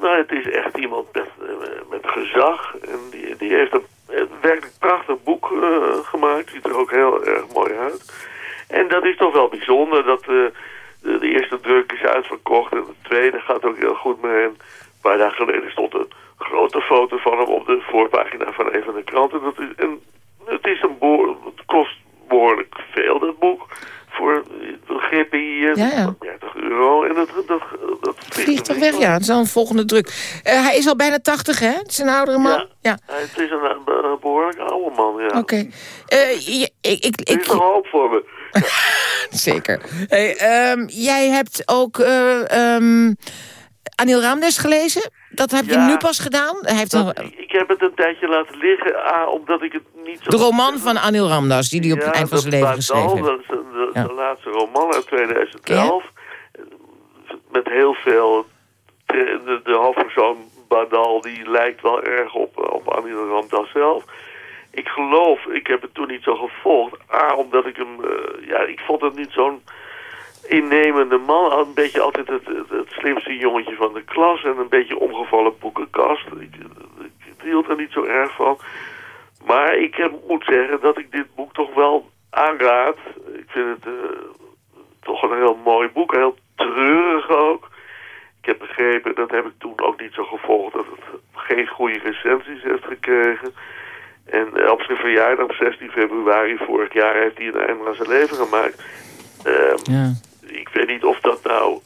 Maar het is echt iemand met, eh, met gezag. En die, die heeft een, werkelijk prachtig boek eh, gemaakt. Ziet er ook heel erg mooi uit. En dat is toch wel bijzonder dat eh, de, de eerste druk is uitverkocht. En de tweede gaat ook heel goed mee. En een paar dagen geleden stond een grote foto van hem op de voorpagina van een van de kranten. Dat is, en het, is een het kost behoorlijk veel, dat boek. Voor hier, Ja, ja. 30 euro. En dat, dat, dat Vliegt toch weg, ja. Het is al een volgende druk. Eh, hij is al bijna 80, hè? Het is een oudere man. Ja. Ja, het is een, eh, behoorlijk oude man, ja. oké. Eh, je- ik, ik, Er ik, is nog hoop voor me. (laughs) Zeker. Hey, ehm, jij hebt ook eh, ehm, Anil Ramdes gelezen? Dat heb je Ja. nu pas gedaan? Hij heeft Dat- een, ik, heb het een tijdje laten liggen, A, omdat ik het niet zo... de roman van Anil Ramdas, die hij op het eind van zijn leven geschreven heeft. Dat is de, de Ja. laatste roman uit 2011. Met heel veel... De, de, de hoofdpersoon Badal, die lijkt wel erg op, op Anil Ramdas zelf. Ik geloof, ik heb het toen niet zo gevolgd. A, omdat ik hem... eh, ja, ik vond het niet zo'n innemende man. Een beetje altijd het, het, slimste jongetje van de klas. En een beetje omgevallen boekenkast. Ik, ik, hield er niet zo erg van. Maar ik moet zeggen dat ik dit boek toch wel aanraad. Ik vind het eh, toch een heel mooi boek. Heel treurig ook. Ik heb begrepen, dat heb ik toen ook niet zo gevolgd... dat het geen goede recensies heeft gekregen. En eh, op zijn verjaardag, op 16 februari vorig jaar... heeft hij een einde aan zijn leven gemaakt. Ehm, Ja. Ik weet niet of dat nou...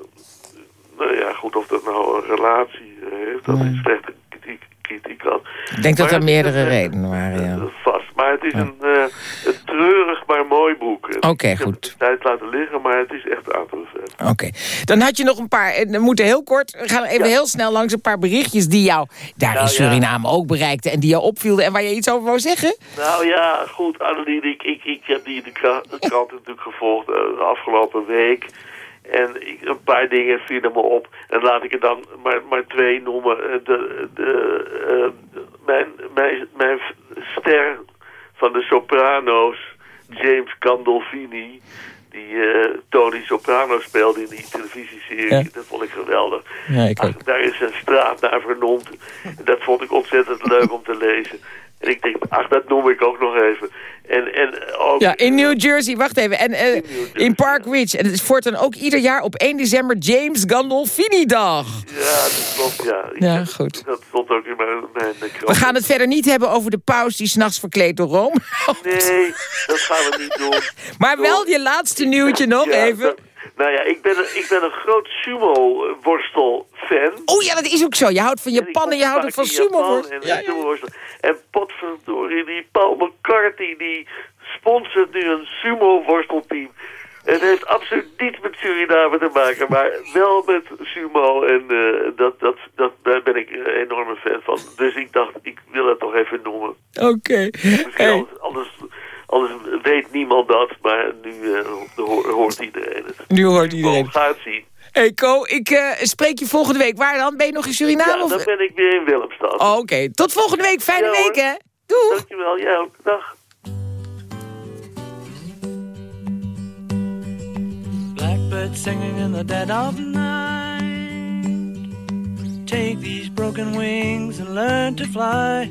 Nou ja, goed, of dat nou een relatie eh, heeft. Dat hij slechte kritiek, kritiek had. Ik denk dat er is meerdere eh, redenen waren, ja. eh, Vast. Maar het is een, eh, een treurig maar mooi boek. Oké, ik heb goed. het de tijd laten liggen, maar het is echt aan te. Oké, dan had je nog een paar, en we moeten heel kort, we gaan even Ja. heel snel langs een paar berichtjes die jou daar Nou, in ja. Suriname ook bereikten en die jou opvielden en waar je iets over wou zeggen. Nou ja, goed, Annelien, ik, ik, ik heb die de kra- de krant natuurlijk gevolgd eh, de afgelopen week. En ik, een paar dingen vielen me op. En laat ik er dan maar, maar twee noemen. Eh, De, de, eh, mijn, mijn, mijn ster van de soprano's, James Gandolfini... die eh, Tony Soprano speelde in die televisieserie. Ja. Dat vond ik geweldig. Ja, ik Ach, daar is een straat naar vernoemd. En dat vond ik ontzettend leuk om te lezen. En ik denk, ach, dat noem ik ook nog even. En, en ook... Ja, in New Jersey, wacht even. En eh, In Park Ridge. En het is voortaan ook ieder jaar op 1 december James Gandolfini-dag. Ja, dat klopt, ja. Ik Ja, heb- goed. Dat stond ook in mijn, mijn. We gaan het verder niet hebben over de paus die s'nachts verkleed door Rome. Nee, dat gaan we niet doen. (laughs) Maar wel je laatste nieuwtje nog Ja, even. dat- nou ja, ik ben, een, ik ben een groot sumo-worstel-fan. Oh ja, dat is ook zo. Je houdt van Japan en je houdt ook van sumo. En, ja, sumo-worstel. en potverdorie, die Paul McCarthy, die sponsort nu een sumo-worstelteam. Het heeft absoluut niets met Suriname te maken, maar wel met sumo. En eh, dat, dat, dat, daar ben ik een enorme fan van. Dus ik dacht, ik wil het toch even noemen. Oké. Misschien Hey. anders, anders, anders weet niemand dat, maar nu eh, ho- hoort iedereen het. Nu hoort iedereen. Zien. Hey Co, ik eh, spreek je volgende week. Waar dan? Ben je nog in Suriname? Ja, of... dan ben ik weer in Willemstad. Oh, Oké, tot volgende week. Fijne Ja, week, hè? Doeg! Dankjewel, jij ook. Dag. Blackbird singing in the dead of night. Take these broken wings and learn to fly.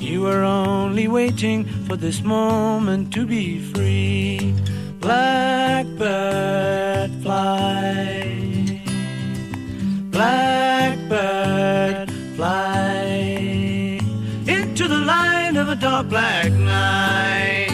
You were only waiting for this moment to be free. Blackbird fly. Blackbird fly into the light of a dark black night.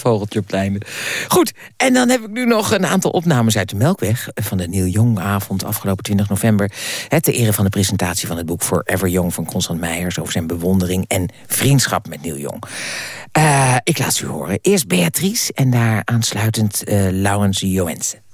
Vogeltje op einde. Goed, en dan heb ik nu nog een aantal opnames uit de Melkweg... van de Neil Young-avond afgelopen 20 november. Het te ere van de presentatie van het boek Forever Young van Constant Meijers... over zijn bewondering en vriendschap met Neil Young. Uh, ik laat u horen. Eerst Beatrice en daar aansluitend uh, Laurens Joensen.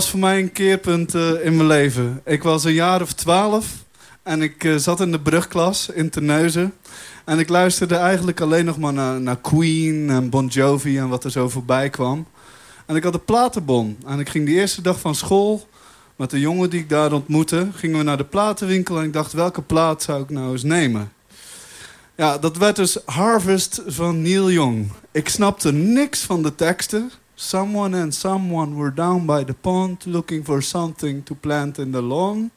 Was voor mij een keerpunt eh, in mijn leven. Ik was een jaar of twaalf en ik eh, zat in de brugklas in Terneuzen. En ik luisterde eigenlijk alleen nog maar naar, Queen en Bon Jovi en wat er zo voorbij kwam. En ik had een platenbon. En ik ging de eerste dag van school met de jongen die ik daar ontmoette... gingen we naar de platenwinkel en ik dacht, welke plaat zou ik nou eens nemen? Ja, dat werd dus Harvest van Neil Young. Ik snapte niks van de teksten. Someone and someone were down by the pond... looking for something to plant in the lawn.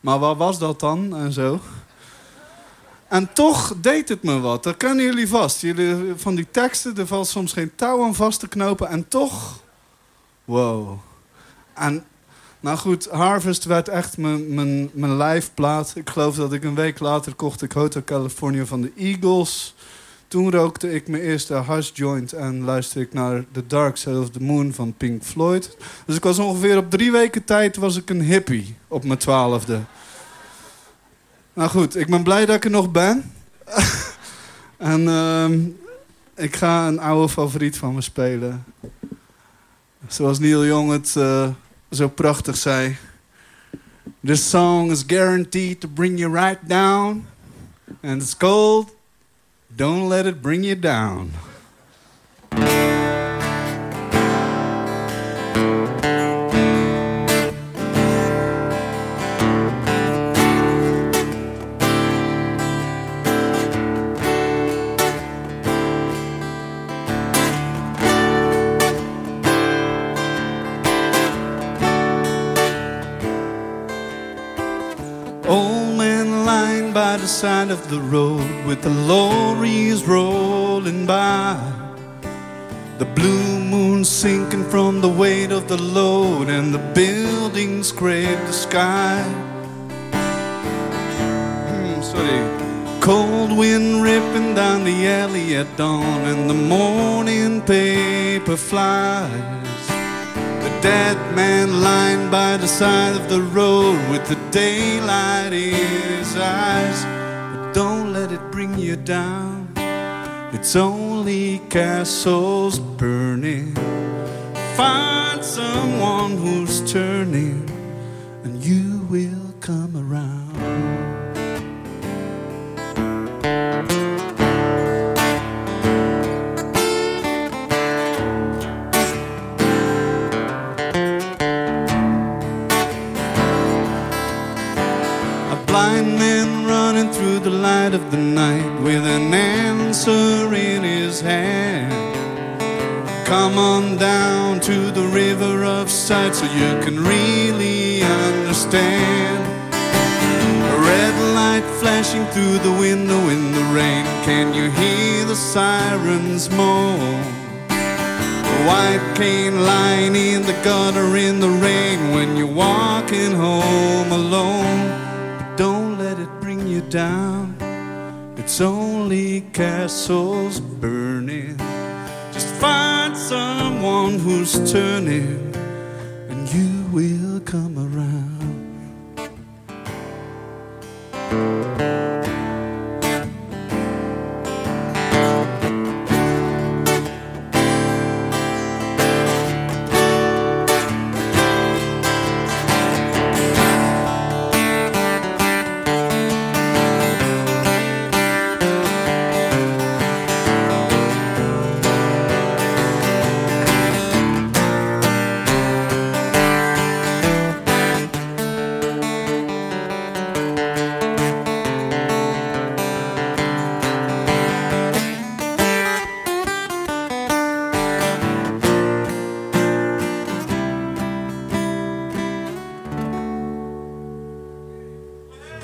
Maar waar was dat dan en zo? En toch deed het me wat. Dat kennen jullie vast. Jullie, van die teksten, er valt soms geen touw aan vast te knopen. En toch, wow. En nou goed, Harvest werd echt mijn, mijn, mijn lijfplaat. Ik geloof dat ik een week later kocht ik Hotel California van de Eagles. Toen rookte ik mijn eerste hash joint en luisterde ik naar The Dark Side of the Moon van Pink Floyd. Dus ik was ongeveer op drie weken tijd was ik een hippie op mijn twaalfde. Nou goed, ik ben blij dat ik er nog ben. (laughs) en ehm, ik ga een oude favoriet van me spelen. Zoals Neil Young het uh, zo prachtig zei. This song is guaranteed to bring you right down. And it's called Don't Let It Bring You Down. Side of the road with the lorries rolling by. The blue moon sinking from the weight of the load, and the buildings scrape the sky. Mm, sorry. Cold wind ripping down the alley at dawn, and the morning paper flies. The dead man lying by the side of the road with the daylight in his eyes don't let it bring you down. It's only castles burning. Find someone who's turning, and you will come around. Night with an answer in his hand. Come on down to the river of sight so you can really understand. A red light flashing through the window in the rain. Can you hear the sirens moan? A white cane lying in the gutter in the rain when you're walking home alone. But don't let it bring you down. It's only castles burning. Just find someone who's turning, and you will come around.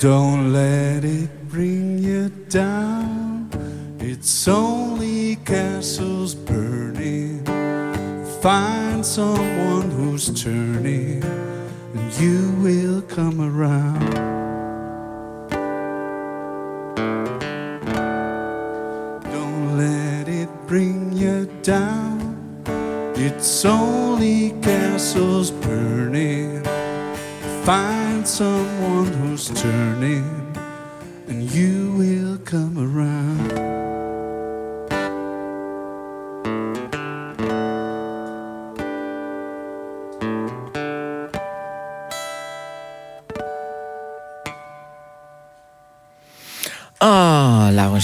Don't let it bring you down. It's only castles burning. Find someone who's turning, and you will come around.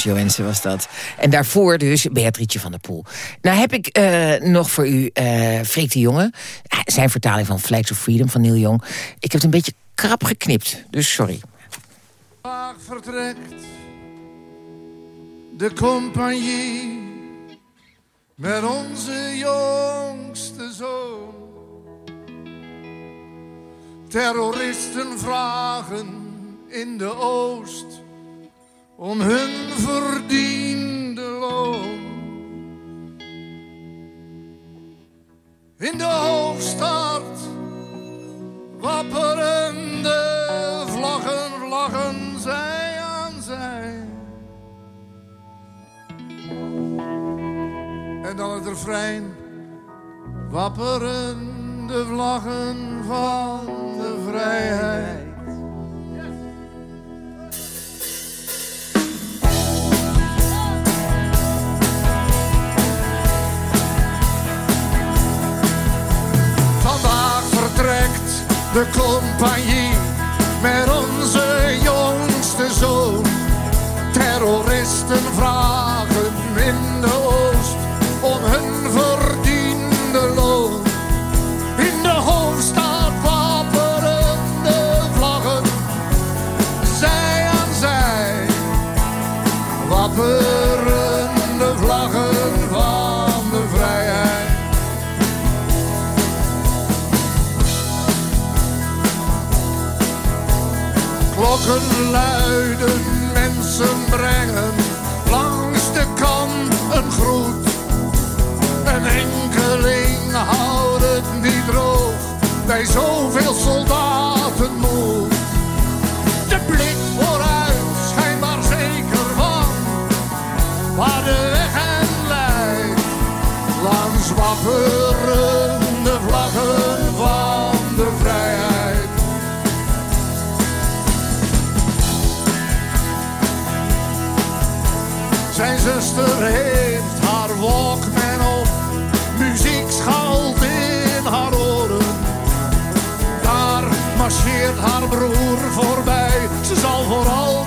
Joensen was. En daarvoor dus Beatrietje van der Poel. Nou heb ik eh, nog voor u uh, Freek de Jonge. Zijn vertaling van Flags of Freedom van Neil Young. Ik heb het een beetje krap geknipt, dus sorry. Vandaag vertrekt de compagnie met onze jongste zoon. Terroristen vragen in de oost om hun verdiende loon. In de hoofdstad wapperen de vlaggen, vlaggen zij aan zij. En dan het refrein, wapperen de vlaggen van de vrijheid. De compagnie met onze jongste zoon. Terroristen vragen in Luiden, mensen brengen langs de kam een groet. Een enkeling houdt het niet droog bij zoveel soldaten moed. De blik vooruit, schijnbaar zeker van waar de weg hen leidt. Langs wapperende vlaggen van de vrijheid. Zijn zuster heeft haar walkman op, muziek schalt in haar oren. Daar marcheert haar broer voorbij, ze zal vooral